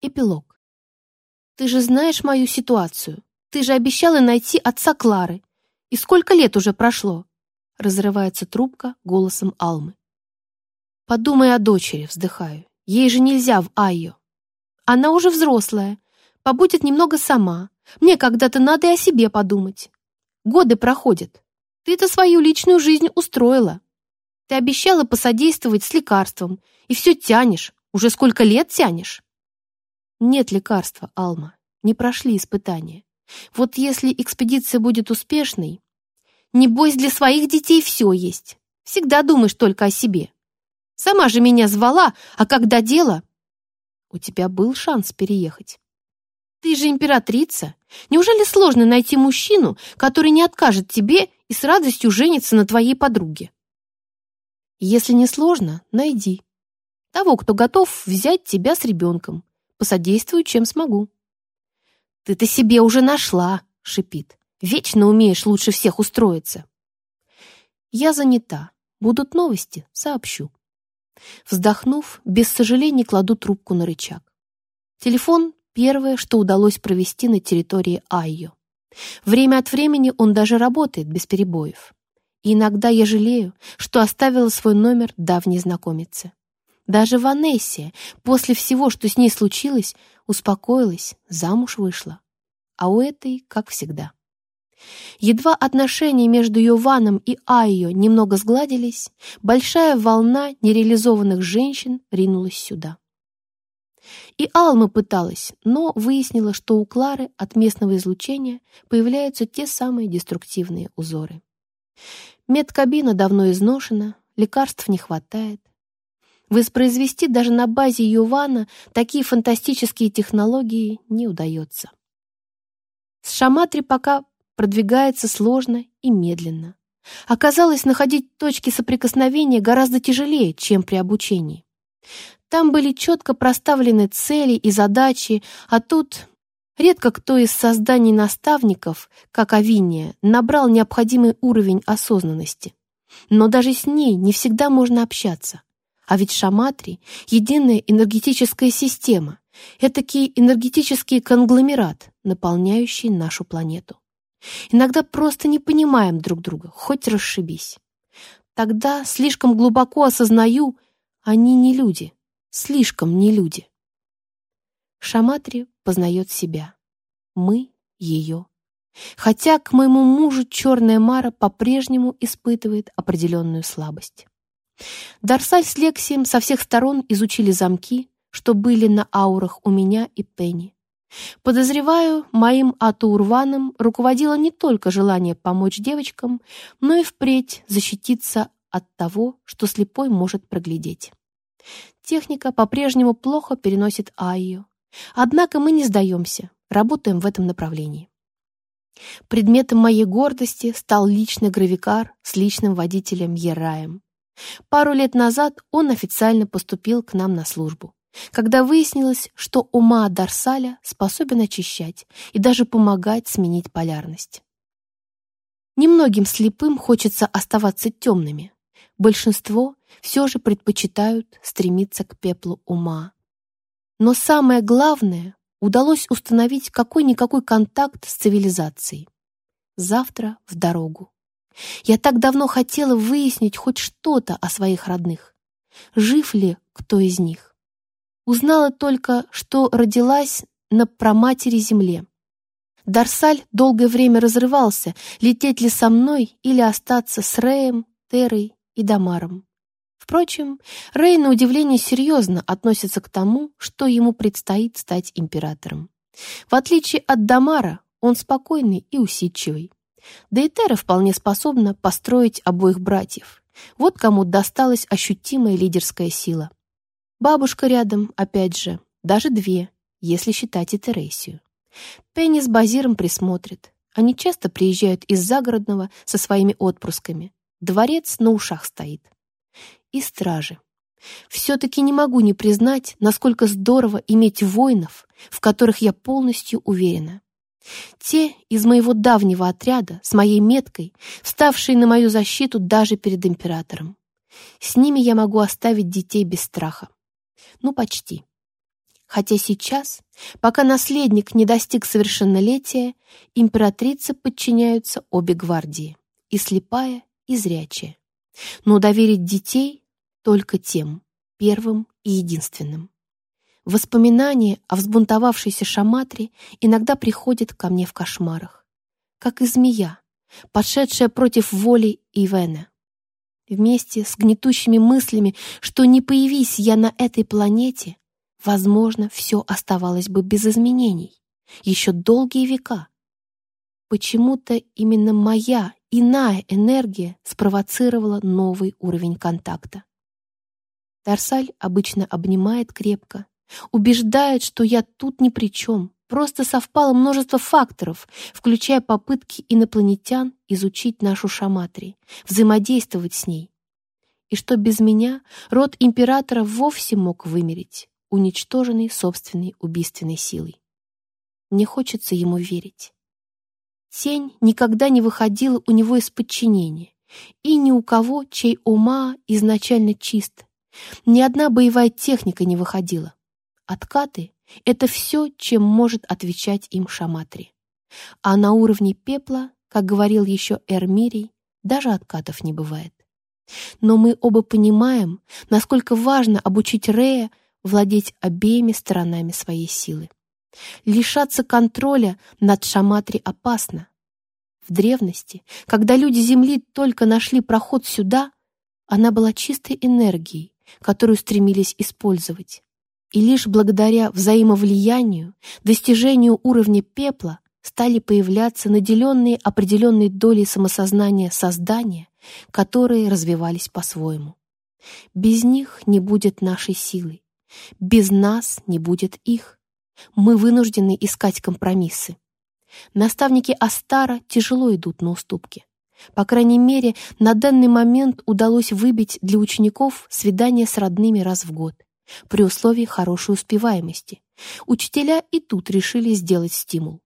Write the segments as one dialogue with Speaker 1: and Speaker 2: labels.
Speaker 1: Эпилог. «Ты же знаешь мою ситуацию. Ты же обещала найти отца Клары. И сколько лет уже прошло?» Разрывается трубка голосом Алмы. «Подумай о дочери», — вздыхаю. «Ей же нельзя в Айо. Она уже взрослая, побудет немного сама. Мне когда-то надо и о себе подумать. Годы проходят. Ты-то свою личную жизнь устроила. Ты обещала посодействовать с лекарством, и все тянешь. Уже сколько лет тянешь? Нет лекарства, Алма. Не прошли испытания. Вот если экспедиция будет успешной, небось для своих детей все есть. Всегда думаешь только о себе. Сама же меня звала, а когда дело... У тебя был шанс переехать. Ты же императрица. Неужели сложно найти мужчину, который не откажет тебе и с радостью женится на твоей подруге? Если не сложно, найди. Того, кто готов взять тебя с ребенком. Посодействую, чем смогу. Ты-то себе уже нашла, шипит. Вечно умеешь лучше всех устроиться. Я занята. Будут новости, сообщу. Вздохнув, без сожаления кладу трубку на рычаг. Телефон Первое, что удалось провести на территории Айо. Время от времени он даже работает без перебоев. И иногда я жалею, что оставила свой номер давней знакомице. Даже Ванессия, после всего, что с ней случилось, успокоилась, замуж вышла. А у этой, как всегда. Едва отношения между Йованом и Айо немного сгладились, большая волна нереализованных женщин ринулась сюда. И Алма пыталась, но выяснила, что у Клары от местного излучения появляются те самые деструктивные узоры. Медкабина давно изношена, лекарств не хватает. Воспроизвести даже на базе Ювана такие фантастические технологии не удается. С Шаматри пока продвигается сложно и медленно. Оказалось, находить точки соприкосновения гораздо тяжелее, чем при обучении. Там были четко проставлены цели и задачи, а тут редко кто из созданий наставников, как Авиния, набрал необходимый уровень осознанности. Но даже с ней не всегда можно общаться. А ведь Шаматри — единая энергетическая система, этакий энергетический конгломерат, наполняющий нашу планету. Иногда просто не понимаем друг друга, хоть расшибись. Тогда слишком глубоко осознаю, они не люди — слишком не люди. Шаматри познает себя. Мы — ее. Хотя к моему мужу черная Мара по-прежнему испытывает определенную слабость. Дарсаль с Лексием со всех сторон изучили замки, что были на аурах у меня и Пенни. Подозреваю, моим Атурваном руководило не только желание помочь девочкам, но и впредь защититься от того, что слепой может проглядеть. Техника по-прежнему плохо переносит Айю. Однако мы не сдаемся, работаем в этом направлении. Предметом моей гордости стал личный гравикар с личным водителем Ераем. Пару лет назад он официально поступил к нам на службу, когда выяснилось, что ума Дарсаля способен очищать и даже помогать сменить полярность. Немногим слепым хочется оставаться темными. Большинство все же предпочитают стремиться к пеплу ума. Но самое главное, удалось установить какой-никакой контакт с цивилизацией. Завтра в дорогу. Я так давно хотела выяснить хоть что-то о своих родных. Жив ли кто из них? Узнала только, что родилась на проматери земле. Дарсаль долгое время разрывался, лететь ли со мной или остаться с Реем, Терой и Дамаром. Впрочем, Рэй на удивление серьезно относится к тому, что ему предстоит стать императором. В отличие от Дамара, он спокойный и усидчивый. Да и Тера вполне способна построить обоих братьев. Вот кому досталась ощутимая лидерская сила. Бабушка рядом, опять же, даже две, если считать и Тересию. Пенни с Базиром присмотрит. Они часто приезжают из загородного со своими отпрысками. Дворец на ушах стоит и стражи. Все-таки не могу не признать, насколько здорово иметь воинов, в которых я полностью уверена. Те из моего давнего отряда, с моей меткой, вставшие на мою защиту даже перед императором. С ними я могу оставить детей без страха. Ну, почти. Хотя сейчас, пока наследник не достиг совершеннолетия, императрице подчиняются обе гвардии, и слепая, и зрячая. Но доверить детей только тем, первым и единственным. Воспоминания о взбунтовавшейся Шаматре иногда приходят ко мне в кошмарах, как и змея, пошедшая против воли Ивена. Вместе с гнетущими мыслями, что не появись я на этой планете, возможно, все оставалось бы без изменений, еще долгие века. Почему-то именно моя иная энергия спровоцировала новый уровень контакта. Тарсаль обычно обнимает крепко, убеждает, что я тут ни при чем, просто совпало множество факторов, включая попытки инопланетян изучить нашу шаматри, взаимодействовать с ней. И что без меня род императора вовсе мог вымереть, уничтоженный собственной убийственной силой. Мне хочется ему верить. Тень никогда не выходила у него из подчинения, и ни у кого, чей ума изначально чист, ни одна боевая техника не выходила. Откаты — это все, чем может отвечать им Шаматри. А на уровне пепла, как говорил еще Эрмирий, даже откатов не бывает. Но мы оба понимаем, насколько важно обучить Рея владеть обеими сторонами своей силы. Лишаться контроля над Шаматри опасно. В древности, когда люди Земли только нашли проход сюда, она была чистой энергией, которую стремились использовать. И лишь благодаря взаимовлиянию, достижению уровня пепла стали появляться наделенные определенной долей самосознания создания, которые развивались по-своему. Без них не будет нашей силы, без нас не будет их. Мы вынуждены искать компромиссы. Наставники Астара тяжело идут на уступки. По крайней мере, на данный момент удалось выбить для учеников свидание с родными раз в год, при условии хорошей успеваемости. Учителя и тут решили сделать стимул.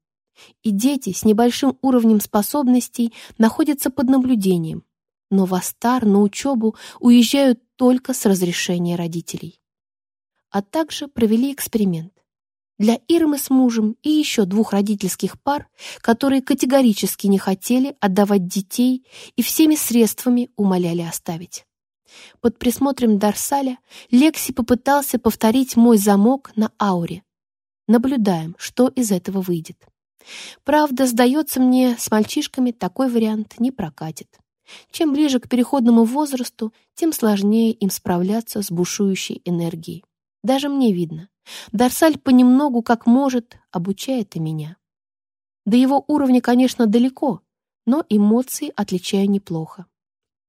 Speaker 1: И дети с небольшим уровнем способностей находятся под наблюдением, но в Астар на учебу уезжают только с разрешения родителей. А также провели эксперимент для Ирмы с мужем и еще двух родительских пар, которые категорически не хотели отдавать детей и всеми средствами умоляли оставить. Под присмотром Дарсаля Лекси попытался повторить мой замок на ауре. Наблюдаем, что из этого выйдет. Правда, сдается мне, с мальчишками такой вариант не прокатит. Чем ближе к переходному возрасту, тем сложнее им справляться с бушующей энергией. Даже мне видно. Дарсаль понемногу, как может, обучает и меня. До его уровня, конечно, далеко, но эмоции отличаю неплохо.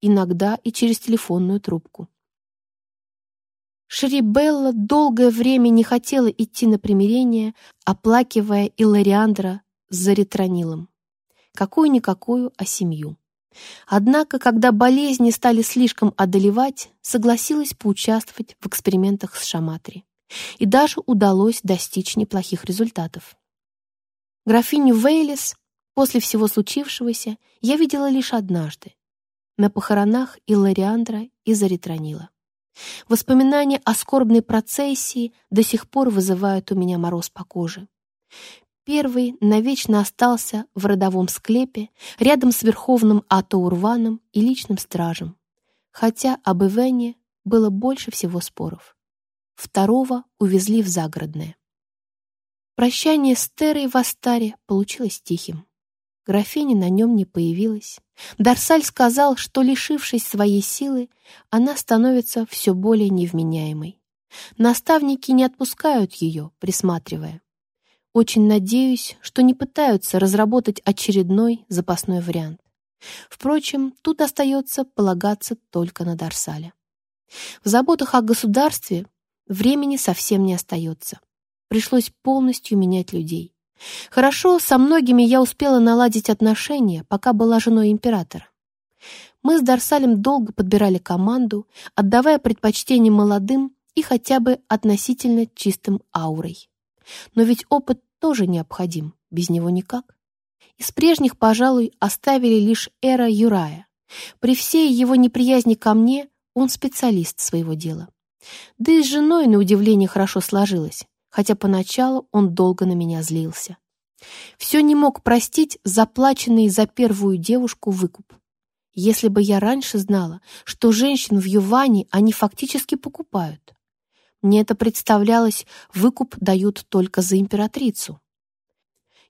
Speaker 1: Иногда и через телефонную трубку. Шрибелла долгое время не хотела идти на примирение, оплакивая Илариандра с заритронилом. Какую-никакую, а семью. Однако, когда болезни стали слишком одолевать, согласилась поучаствовать в экспериментах с Шаматри. И даже удалось достичь неплохих результатов. Графиню Вейлис после всего случившегося я видела лишь однажды, на похоронах Иллариандра и Заритронила. Воспоминания о скорбной процессии до сих пор вызывают у меня мороз по коже. Первый навечно остался в родовом склепе рядом с верховным Атоурваном и личным стражем, хотя об Ивене было больше всего споров. Второго увезли в загородное. Прощание с Терой в Астаре получилось тихим. Графиня на нем не появилась. Дарсаль сказал, что, лишившись своей силы, она становится все более невменяемой. Наставники не отпускают ее, присматривая. Очень надеюсь, что не пытаются разработать очередной запасной вариант. Впрочем, тут остается полагаться только на Дарсаля. В заботах о государстве времени совсем не остается. Пришлось полностью менять людей. Хорошо, со многими я успела наладить отношения, пока была женой императора. Мы с Дарсалем долго подбирали команду, отдавая предпочтение молодым и хотя бы относительно чистым аурой. Но ведь опыт тоже необходим, без него никак. Из прежних, пожалуй, оставили лишь Эра Юрая. При всей его неприязни ко мне он специалист своего дела. Да и с женой, на удивление, хорошо сложилось, хотя поначалу он долго на меня злился. Все не мог простить заплаченный за первую девушку выкуп. Если бы я раньше знала, что женщин в Юване они фактически покупают. Мне это представлялось, выкуп дают только за императрицу.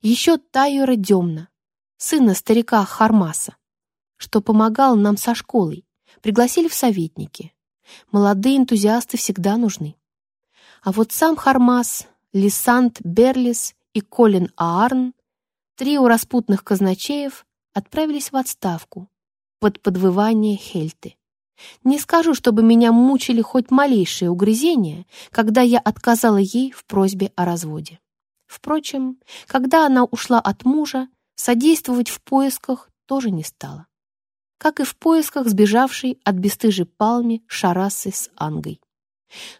Speaker 1: Еще Тайора Демна, сына старика Хармаса, что помогал нам со школой, пригласили в советники. Молодые энтузиасты всегда нужны. А вот сам Хармас, Лисант Берлис и Колин Аарн, трио распутных казначеев, отправились в отставку под подвывание Хельты. Не скажу, чтобы меня мучили хоть малейшие угрызения, когда я отказала ей в просьбе о разводе. Впрочем, когда она ушла от мужа, содействовать в поисках тоже не стала. Как и в поисках сбежавшей от бесстыжей палми Шарасы с Ангой.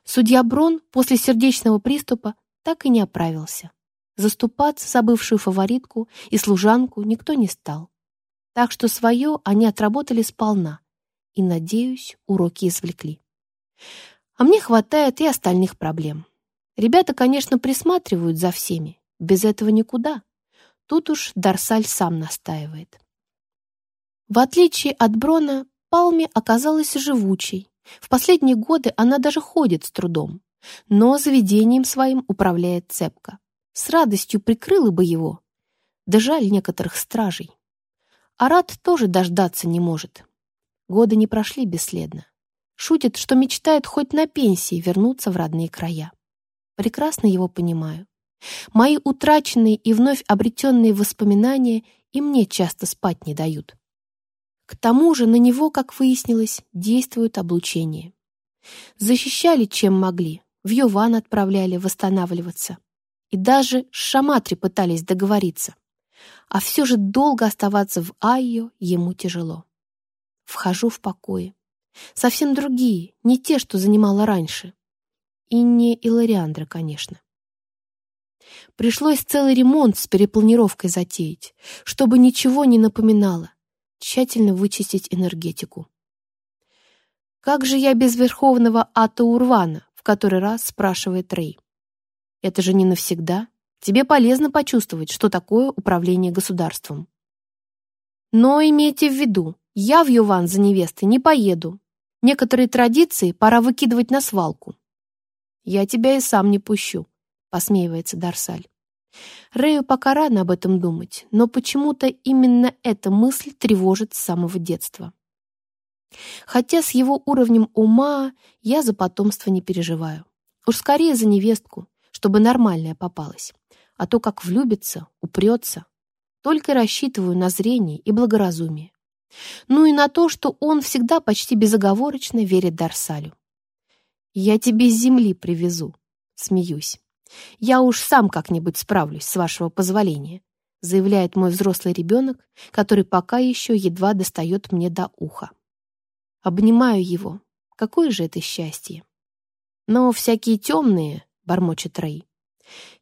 Speaker 1: Судья Брон после сердечного приступа так и не оправился. Заступаться за бывшую фаворитку и служанку никто не стал. Так что свое они отработали сполна и, надеюсь, уроки извлекли. А мне хватает и остальных проблем. Ребята, конечно, присматривают за всеми. Без этого никуда. Тут уж Дарсаль сам настаивает. В отличие от Брона, Палме оказалась живучей. В последние годы она даже ходит с трудом. Но заведением своим управляет цепко. С радостью прикрыла бы его. Да жаль некоторых стражей. Арат тоже дождаться не может. Годы не прошли бесследно. Шутит, что мечтает хоть на пенсии вернуться в родные края. Прекрасно его понимаю. Мои утраченные и вновь обретенные воспоминания и мне часто спать не дают. К тому же на него, как выяснилось, действует облучение. Защищали, чем могли, в Йован отправляли восстанавливаться. И даже с Шаматри пытались договориться. А все же долго оставаться в Айо ему тяжело. Вхожу в покои. Совсем другие, не те, что занимала раньше. И не Илариандра, конечно. Пришлось целый ремонт с перепланировкой затеять, чтобы ничего не напоминало, тщательно вычистить энергетику. «Как же я без верховного Ата Урвана?» в который раз спрашивает Рэй. «Это же не навсегда. Тебе полезно почувствовать, что такое управление государством». Но имейте в виду, я в Юван за невестой не поеду. Некоторые традиции пора выкидывать на свалку. Я тебя и сам не пущу, посмеивается Дарсаль. Рэю пока рано об этом думать, но почему-то именно эта мысль тревожит с самого детства. Хотя с его уровнем ума я за потомство не переживаю. Уж скорее за невестку, чтобы нормальная попалась. А то как влюбится, упрется. Только рассчитываю на зрение и благоразумие. Ну и на то, что он всегда почти безоговорочно верит Дарсалю. «Я тебе с земли привезу», — смеюсь. «Я уж сам как-нибудь справлюсь, с вашего позволения», — заявляет мой взрослый ребенок, который пока еще едва достает мне до уха. Обнимаю его. Какое же это счастье! Но всякие темные, — бормочет Рэй,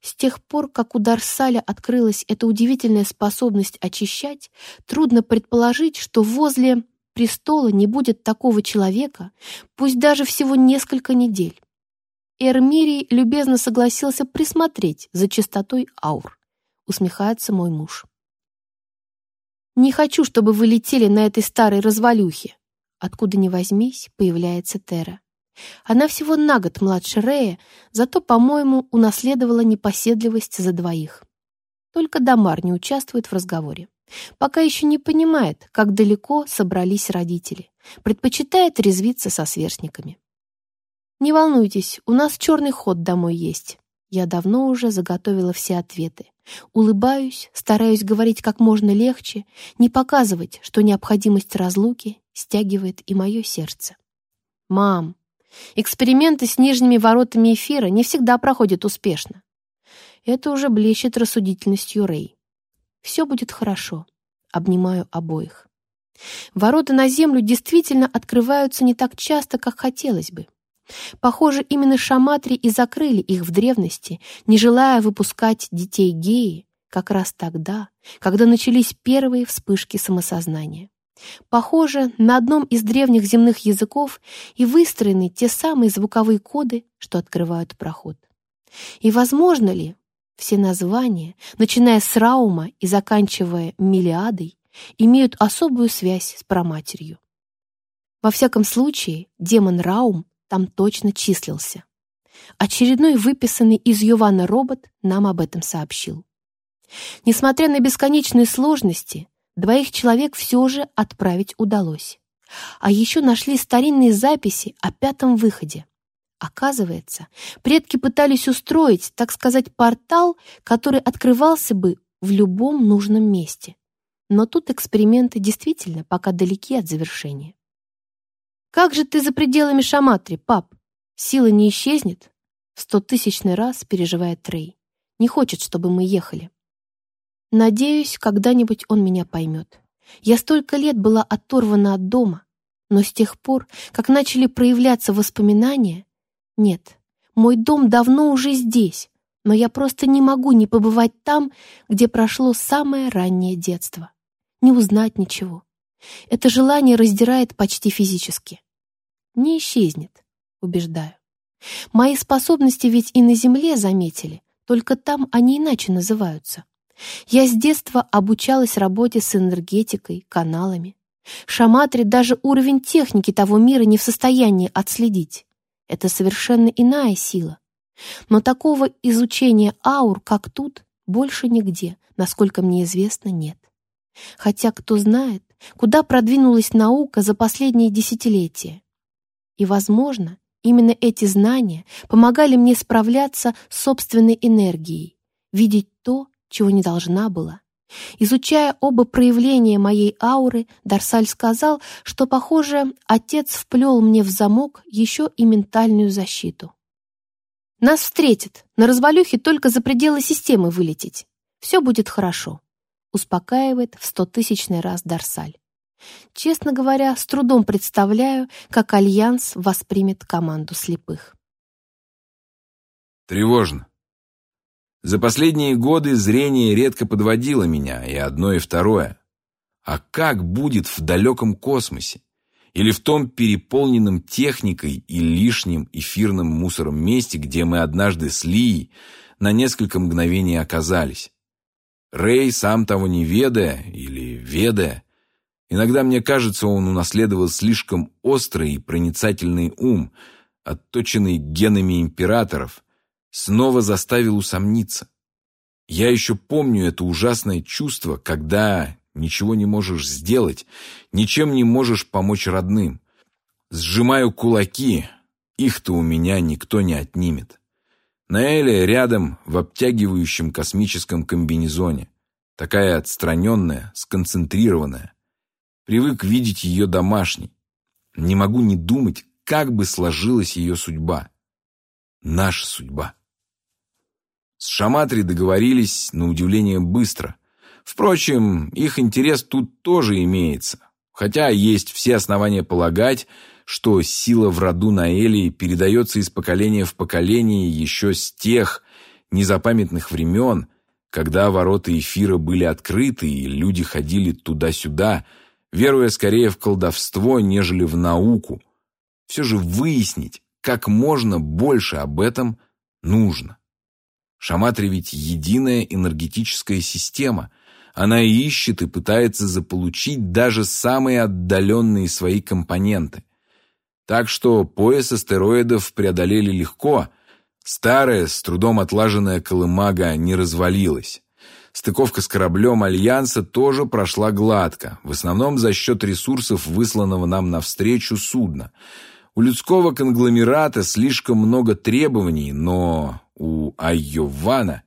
Speaker 1: с тех пор, как у Дарсаля открылась эта удивительная способность очищать, трудно предположить, что возле престола не будет такого человека, пусть даже всего несколько недель. Эрмирий любезно согласился присмотреть за чистотой аур. Усмехается мой муж. «Не хочу, чтобы вы летели на этой старой развалюхе». Откуда ни возьмись, появляется Тера. Она всего на год младше Рея, зато, по-моему, унаследовала непоседливость за двоих. Только Дамар не участвует в разговоре. Пока еще не понимает, как далеко собрались родители. Предпочитает резвиться со сверстниками. «Не волнуйтесь, у нас черный ход домой есть». Я давно уже заготовила все ответы. Улыбаюсь, стараюсь говорить как можно легче, не показывать, что необходимость разлуки стягивает и мое сердце. «Мам, Эксперименты с нижними воротами эфира не всегда проходят успешно. Это уже блещет рассудительностью Рэй. Все будет хорошо. Обнимаю обоих. Ворота на землю действительно открываются не так часто, как хотелось бы. Похоже, именно шаматри и закрыли их в древности, не желая выпускать детей геи как раз тогда, когда начались первые вспышки самосознания. Похоже, на одном из древних земных языков и выстроены те самые звуковые коды, что открывают проход. И возможно ли все названия, начиная с Раума и заканчивая Милиадой, имеют особую связь с праматерью? Во всяком случае, демон Раум там точно числился. Очередной выписанный из Йована робот нам об этом сообщил. Несмотря на бесконечные сложности, двоих человек все же отправить удалось. А еще нашли старинные записи о пятом выходе. Оказывается, предки пытались устроить, так сказать, портал, который открывался бы в любом нужном месте. Но тут эксперименты действительно пока далеки от завершения. «Как же ты за пределами Шаматри, пап? Сила не исчезнет?» В стотысячный раз переживает Трей. «Не хочет, чтобы мы ехали». Надеюсь, когда-нибудь он меня поймет. Я столько лет была оторвана от дома, но с тех пор, как начали проявляться воспоминания, нет, мой дом давно уже здесь, но я просто не могу не побывать там, где прошло самое раннее детство. Не узнать ничего. Это желание раздирает почти физически. Не исчезнет, убеждаю. Мои способности ведь и на Земле заметили, только там они иначе называются. Я с детства обучалась работе с энергетикой, каналами. Шаматри даже уровень техники того мира не в состоянии отследить. Это совершенно иная сила. Но такого изучения аур, как тут, больше нигде, насколько мне известно, нет. Хотя, кто знает, куда продвинулась наука за последние десятилетия. И, возможно, именно эти знания помогали мне справляться с собственной энергией, видеть то, чего не должна была. Изучая оба проявления моей ауры, Дарсаль сказал, что, похоже, отец вплел мне в замок еще и ментальную защиту. «Нас встретят, на развалюхе только за пределы системы вылететь. Все будет хорошо», — успокаивает в стотысячный раз Дарсаль. Честно говоря, с трудом представляю, как Альянс воспримет команду слепых.
Speaker 2: Тревожно. За последние годы зрение редко подводило меня, и одно, и второе. А как будет в далеком космосе? Или в том переполненном техникой и лишним эфирным мусором месте, где мы однажды с Лией на несколько мгновений оказались? Рэй, сам того не ведая или ведая, иногда мне кажется, он унаследовал слишком острый и проницательный ум, отточенный генами императоров – снова заставил усомниться. Я еще помню это ужасное чувство, когда ничего не можешь сделать, ничем не можешь помочь родным. Сжимаю кулаки, их-то у меня никто не отнимет. Наэля рядом в обтягивающем космическом комбинезоне. Такая отстраненная, сконцентрированная. Привык видеть ее домашней. Не могу не думать, как бы сложилась ее судьба. Наша судьба. С Шаматри договорились, на удивление, быстро. Впрочем, их интерес тут тоже имеется. Хотя есть все основания полагать, что сила в роду Наэлии передается из поколения в поколение еще с тех незапамятных времен, когда ворота эфира были открыты и люди ходили туда-сюда, веруя скорее в колдовство, нежели в науку. Все же выяснить, как можно больше об этом нужно. Шаматри ведь единая энергетическая система. Она ищет и пытается заполучить даже самые отдаленные свои компоненты. Так что пояс астероидов преодолели легко. Старая, с трудом отлаженная колымага не развалилась. Стыковка с кораблем Альянса тоже прошла гладко, в основном за счет ресурсов высланного нам навстречу судна. У людского конгломерата слишком много требований, но у Айована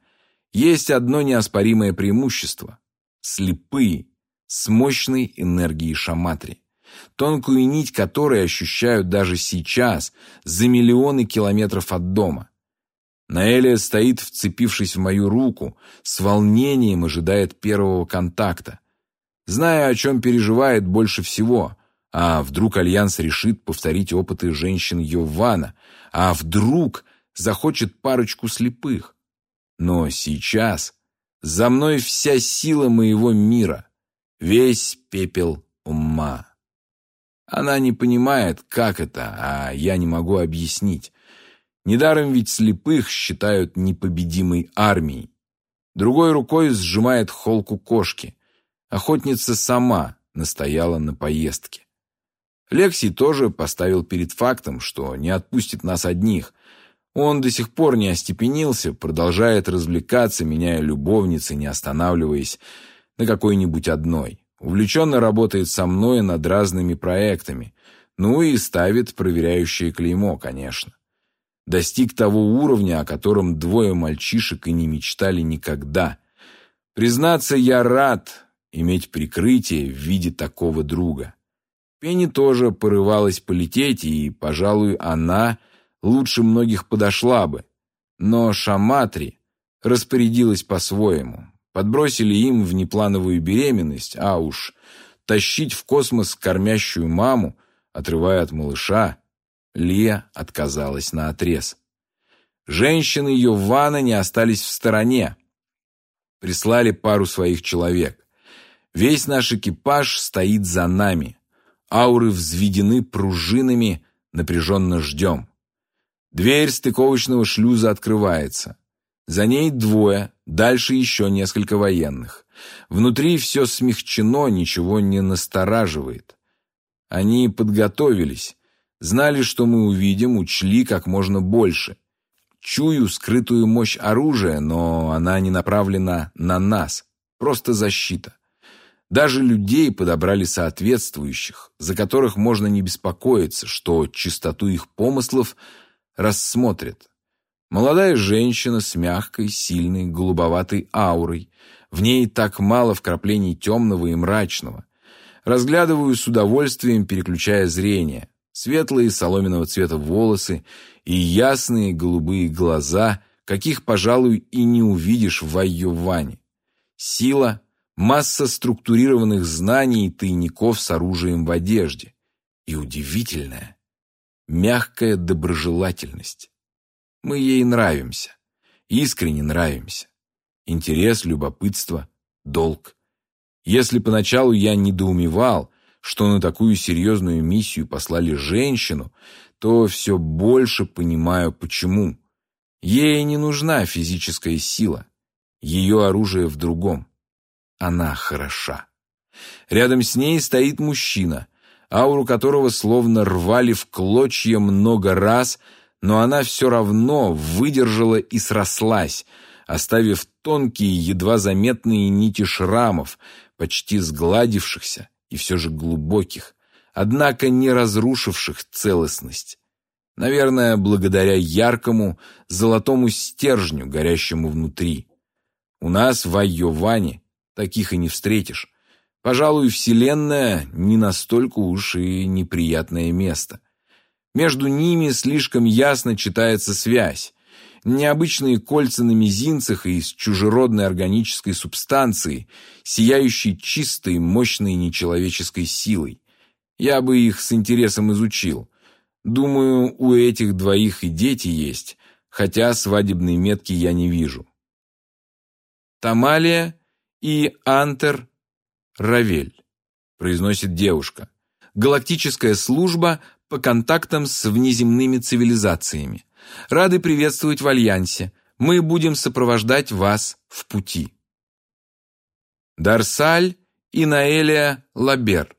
Speaker 2: есть одно неоспоримое преимущество – слепые, с мощной энергией шаматри, тонкую нить которой ощущают даже сейчас, за миллионы километров от дома. Наэлия стоит, вцепившись в мою руку, с волнением ожидает первого контакта. Зная, о чем переживает больше всего, а вдруг Альянс решит повторить опыты женщин Йована, а вдруг захочет парочку слепых. Но сейчас за мной вся сила моего мира, весь пепел ума. Она не понимает, как это, а я не могу объяснить. Недаром ведь слепых считают непобедимой армией. Другой рукой сжимает холку кошки. Охотница сама настояла на поездке. Лекси тоже поставил перед фактом, что не отпустит нас одних. Он до сих пор не остепенился, продолжает развлекаться, меняя любовницы, не останавливаясь на какой-нибудь одной. Увлеченно работает со мной над разными проектами. Ну и ставит проверяющее клеймо, конечно. Достиг того уровня, о котором двое мальчишек и не мечтали никогда. Признаться, я рад иметь прикрытие в виде такого друга. Пенни тоже порывалась полететь, и, пожалуй, она лучше многих подошла бы. Но Шаматри распорядилась по-своему. Подбросили им внеплановую беременность, а уж тащить в космос кормящую маму, отрывая от малыша, Лия отказалась на отрез. Женщины ванна не остались в стороне. Прислали пару своих человек. Весь наш экипаж стоит за нами. Ауры взведены пружинами, напряженно ждем. Дверь стыковочного шлюза открывается. За ней двое, дальше еще несколько военных. Внутри все смягчено, ничего не настораживает. Они подготовились, знали, что мы увидим, учли как можно больше. Чую скрытую мощь оружия, но она не направлена на нас, просто защита. Даже людей подобрали соответствующих, за которых можно не беспокоиться, что чистоту их помыслов рассмотрят. Молодая женщина с мягкой, сильной, голубоватой аурой. В ней так мало вкраплений темного и мрачного. Разглядываю с удовольствием, переключая зрение. Светлые соломенного цвета волосы и ясные голубые глаза, каких, пожалуй, и не увидишь в Айоване. Сила, масса структурированных знаний и тайников с оружием в одежде. И удивительная, мягкая доброжелательность. Мы ей нравимся, искренне нравимся. Интерес, любопытство, долг. Если поначалу я недоумевал, что на такую серьезную миссию послали женщину, то все больше понимаю, почему. Ей не нужна физическая сила. Ее оружие в другом. Она хороша. Рядом с ней стоит мужчина, ауру которого словно рвали в клочья много раз, но она все равно выдержала и срослась, оставив тонкие, едва заметные нити шрамов, почти сгладившихся и все же глубоких, однако не разрушивших целостность. Наверное, благодаря яркому золотому стержню, горящему внутри. У нас в Айоване Таких и не встретишь. Пожалуй, Вселенная не настолько уж и неприятное место. Между ними слишком ясно читается связь. Необычные кольца на мизинцах из чужеродной органической субстанции, сияющей чистой, мощной нечеловеческой силой. Я бы их с интересом изучил. Думаю, у этих двоих и дети есть, хотя свадебной метки я не вижу. Тамалия и Антер Равель, произносит девушка. Галактическая служба по контактам с внеземными цивилизациями. Рады приветствовать в Альянсе. Мы будем сопровождать вас в пути. Дарсаль и Наэлия Лабер.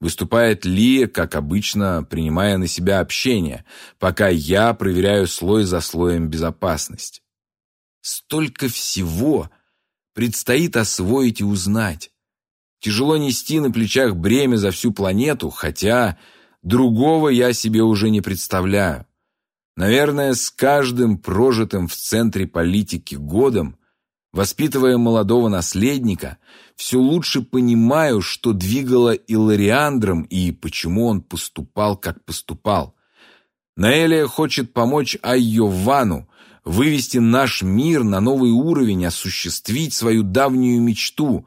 Speaker 2: Выступает Лия, как обычно, принимая на себя общение, пока я проверяю слой за слоем безопасность. Столько всего, предстоит освоить и узнать. Тяжело нести на плечах бремя за всю планету, хотя другого я себе уже не представляю. Наверное, с каждым прожитым в центре политики годом, воспитывая молодого наследника, все лучше понимаю, что двигало Илариандром и почему он поступал, как поступал. Наэлия хочет помочь Айовану, вывести наш мир на новый уровень, осуществить свою давнюю мечту.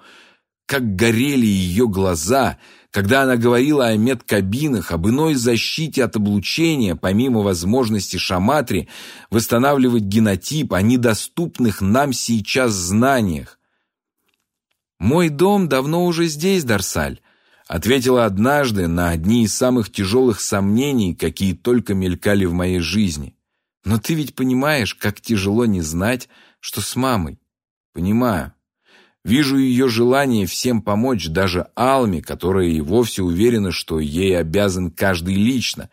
Speaker 2: Как горели ее глаза, когда она говорила о медкабинах, об иной защите от облучения, помимо возможности Шаматри восстанавливать генотип, о недоступных нам сейчас знаниях. «Мой дом давно уже здесь, Дарсаль», ответила однажды на одни из самых тяжелых сомнений, какие только мелькали в моей жизни. Но ты ведь понимаешь, как тяжело не знать, что с мамой. Понимаю. Вижу ее желание всем помочь, даже Алме, которая и вовсе уверена, что ей обязан каждый лично.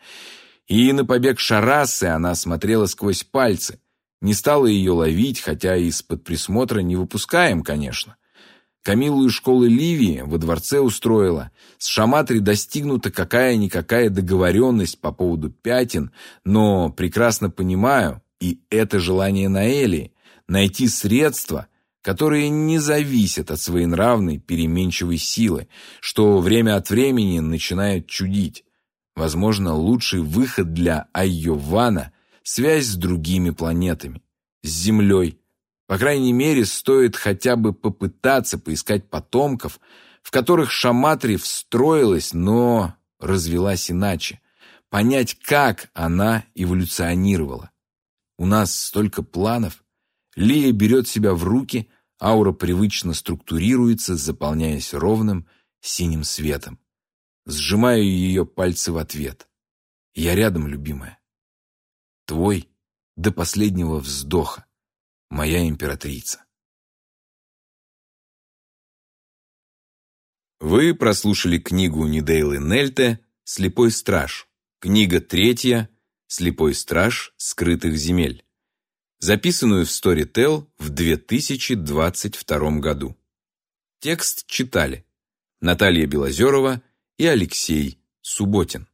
Speaker 2: И на побег Шарасы она смотрела сквозь пальцы. Не стала ее ловить, хотя из-под присмотра не выпускаем, конечно. Камилу из школы Ливии во дворце устроила. С Шаматри достигнута какая-никакая договоренность по поводу пятен, но прекрасно понимаю, и это желание Наэли – найти средства, которые не зависят от своенравной переменчивой силы, что время от времени начинает чудить. Возможно, лучший выход для Айована – связь с другими планетами, с Землей. По крайней мере, стоит хотя бы попытаться поискать потомков, в которых Шаматри встроилась, но развелась иначе. Понять, как она эволюционировала. У нас столько планов. Лия берет себя в руки, аура привычно структурируется, заполняясь ровным синим светом. Сжимаю ее пальцы в ответ. Я рядом, любимая. Твой до последнего вздоха, моя императрица. Вы прослушали книгу Нидейлы Нельте «Слепой страж». Книга третья «Слепой страж скрытых земель», записанную в Storytel в 2022 году. Текст читали Наталья Белозерова и Алексей Субботин.